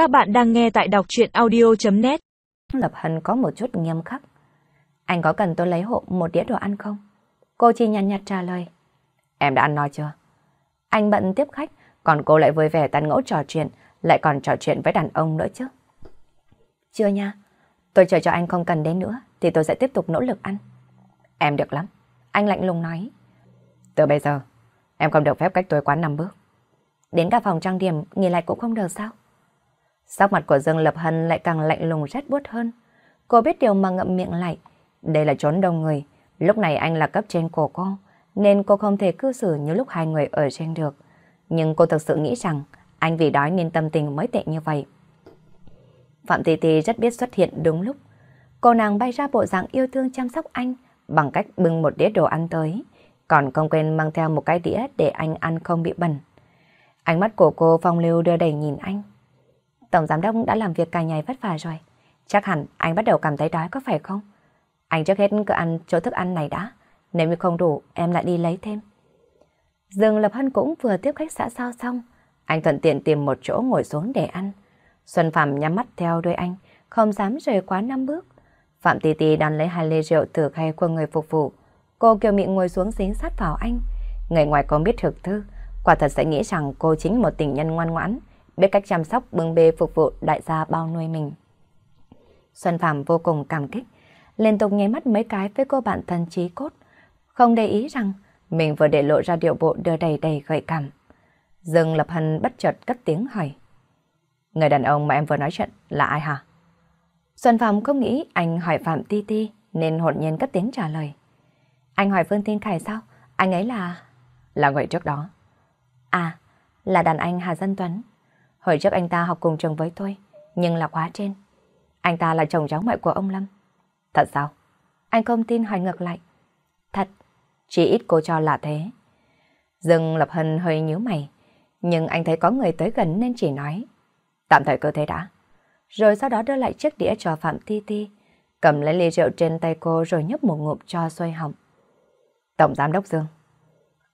Các bạn đang nghe tại đọc chuyện audio.net Lập Hân có một chút nghiêm khắc. Anh có cần tôi lấy hộ một đĩa đồ ăn không? Cô chỉ nhàn nhạt trả lời. Em đã ăn no chưa? Anh bận tiếp khách, còn cô lại vui vẻ tán ngẫu trò chuyện, lại còn trò chuyện với đàn ông nữa chứ. Chưa nha, tôi chờ cho anh không cần đến nữa, thì tôi sẽ tiếp tục nỗ lực ăn. Em được lắm, anh lạnh lùng nói. Từ bây giờ, em không được phép cách tôi quá năm bước. Đến cả phòng trang điểm, nghỉ lại cũng không được sao? Sắc mặt của Dương Lập Hân lại càng lạnh lùng rét buốt hơn. Cô biết điều mà ngậm miệng lại. Đây là trốn đông người. Lúc này anh là cấp trên của cô, nên cô không thể cư xử như lúc hai người ở trên được. Nhưng cô thực sự nghĩ rằng anh vì đói nên tâm tình mới tệ như vậy. Phạm Tì Tì rất biết xuất hiện đúng lúc. Cô nàng bay ra bộ dạng yêu thương chăm sóc anh bằng cách bưng một đĩa đồ ăn tới, còn không quên mang theo một cái đĩa để anh ăn không bị bẩn. Ánh mắt của cô phong lưu đưa đầy nhìn anh. Tổng giám đốc đã làm việc cả ngày vất vả rồi. Chắc hẳn anh bắt đầu cảm thấy đói có phải không? Anh trước hết cứ ăn chỗ thức ăn này đã. Nếu như không đủ, em lại đi lấy thêm. Dương Lập Hân cũng vừa tiếp khách xã sao xong. Anh thuận tiện tìm một chỗ ngồi xuống để ăn. Xuân Phạm nhắm mắt theo đuôi anh, không dám rời quá năm bước. Phạm Tì Tì đón lấy hai ly rượu từ khay của người phục vụ. Cô kiều mị ngồi xuống dính sát vào anh. Người ngoài không biết thực thư, quả thật sẽ nghĩ rằng cô chính một tình nhân ngoan ngoãn, biết cách chăm sóc bưng bê phục vụ đại gia bao nuôi mình. Xuân Phạm vô cùng cảm kích, liên tục nháy mắt mấy cái với cô bạn thân trí cốt, không để ý rằng mình vừa để lộ ra điệu bộ đưa đầy đầy gợi cảm. Dương Lập Hân bất chợt cất tiếng hỏi. Người đàn ông mà em vừa nói chuyện là ai hả? Xuân Phạm không nghĩ anh hỏi Phạm Ti Ti nên hồn nhiên cất tiếng trả lời. Anh hỏi Phương Tin Khải sao? Anh ấy là... Là người trước đó. À, là đàn anh Hà Dân Tuấn. Hồi trước anh ta học cùng trường với tôi, nhưng là khóa trên. Anh ta là chồng cháu ngoại của ông Lâm. Thật sao? Anh không tin hỏi ngược lại. Thật, chỉ ít cô cho là thế. Dương Lập Hân hơi nhíu mày, nhưng anh thấy có người tới gần nên chỉ nói. Tạm thời cơ thế đã. Rồi sau đó đưa lại chiếc đĩa cho Phạm Ti Ti, cầm lấy ly rượu trên tay cô rồi nhấp một ngụm cho xuôi họng. Tổng Giám đốc Dương.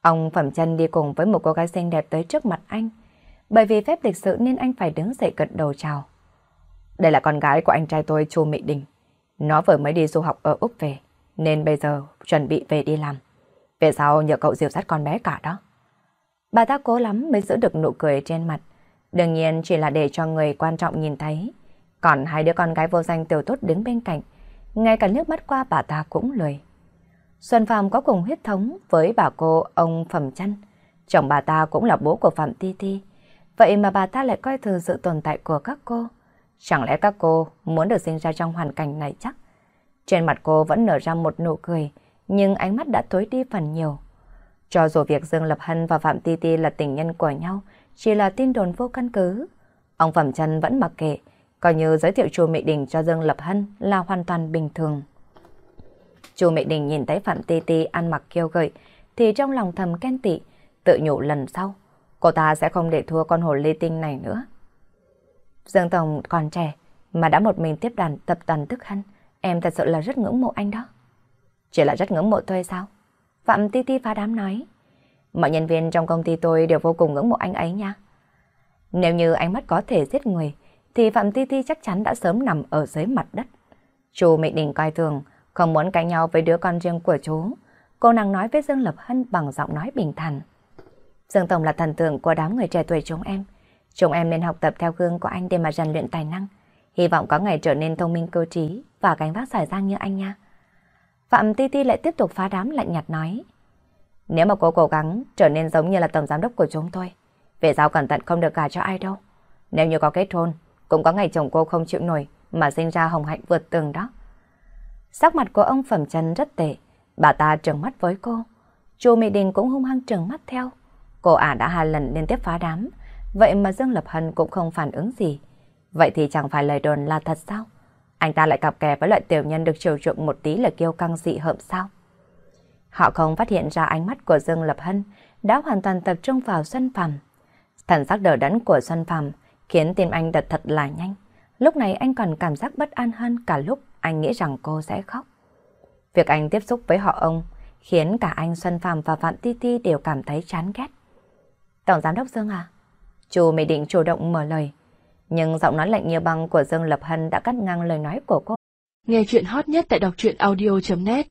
Ông Phẩm chân đi cùng với một cô gái xinh đẹp tới trước mặt anh. Bởi vì phép lịch sự nên anh phải đứng dậy cận đầu chào. Đây là con gái của anh trai tôi Chu Mỹ Đình. Nó vừa mới đi du học ở Úc về, nên bây giờ chuẩn bị về đi làm. Về sau nhờ cậu dìu dắt con bé cả đó. Bà ta cố lắm mới giữ được nụ cười trên mặt. Đương nhiên chỉ là để cho người quan trọng nhìn thấy. Còn hai đứa con gái vô danh tiểu tốt đứng bên cạnh. Ngay cả nước mắt qua bà ta cũng lười. Xuân Phạm có cùng huyết thống với bà cô ông Phẩm Trăn. Chồng bà ta cũng là bố của Phạm Ti Ti. Vậy mà bà ta lại coi thường sự tồn tại của các cô. Chẳng lẽ các cô muốn được sinh ra trong hoàn cảnh này chắc? Trên mặt cô vẫn nở ra một nụ cười, nhưng ánh mắt đã tối đi phần nhiều. Cho dù việc Dương Lập Hân và Phạm Ti Ti là tình nhân của nhau, chỉ là tin đồn vô căn cứ. Ông Phẩm Trân vẫn mặc kệ, coi như giới thiệu chu Mỹ Đình cho Dương Lập Hân là hoàn toàn bình thường. Chu Mỹ Đình nhìn thấy Phạm Ti Ti ăn mặc kiêu gợi, thì trong lòng thầm khen tị, tự nhủ lần sau, cô ta sẽ không để thua con hồ ly tinh này nữa. Dương Tổng còn trẻ, mà đã một mình tiếp đàn tập đoàn tức hân, em thật sự là rất ngưỡng mộ anh đó. Chỉ là rất ngưỡng mộ tôi sao? Phạm Ti Ti phá đám nói. Mọi nhân viên trong công ty tôi đều vô cùng ngưỡng mộ anh ấy nha. Nếu như ánh mắt có thể giết người, thì Phạm Ti Ti chắc chắn đã sớm nằm ở dưới mặt đất. Chú Mỹ Đình coi thường, không muốn cãi nhau với đứa con riêng của chú. Cô nàng nói với Dương Lập Hân bằng giọng nói bình thản. Dương Tổng là thần tượng của đám người trẻ tuổi chúng em. Chúng em nên học tập theo gương của anh để mà rèn luyện tài năng. Hy vọng có ngày trở nên thông minh cơ trí và gánh vác giải giang như anh nha. Phạm Ti Ti lại tiếp tục phá đám lạnh nhạt nói. Nếu mà cô cố gắng trở nên giống như là tổng giám đốc của chúng tôi, về sau cẩn thận không được gả cho ai đâu. Nếu như có kết hôn, cũng có ngày chồng cô không chịu nổi mà sinh ra hồng hạnh vượt tường đó. Sắc mặt của ông Phẩm Trần rất tệ, bà ta trừng mắt với cô. Chu Mỹ Đình cũng hung hăng trừng mắt theo. Cô ả đã hai lần liên tiếp phá đám, vậy mà Dương Lập Hân cũng không phản ứng gì. Vậy thì chẳng phải lời đồn là thật sao? Anh ta lại cặp kè với loại tiểu nhân được chiều chuộng một tí là kiêu căng dị hợm sao? Họ không phát hiện ra ánh mắt của Dương Lập Hân đã hoàn toàn tập trung vào Xuân Phạm. Thần sắc đờ đẫn của Xuân Phạm khiến tim anh đập thật là nhanh. Lúc này anh còn cảm giác bất an hơn cả lúc anh nghĩ rằng cô sẽ khóc. Việc anh tiếp xúc với họ ông khiến cả anh Xuân Phạm và Phạm Ti Ti đều cảm thấy chán ghét. Tổng giám đốc Dương à? Chú mới định chủ động mở lời. Nhưng giọng nói lạnh như băng của Dương Lập Hân đã cắt ngang lời nói của cô. Nghe chuyện hot nhất tại đọc truyện audio.net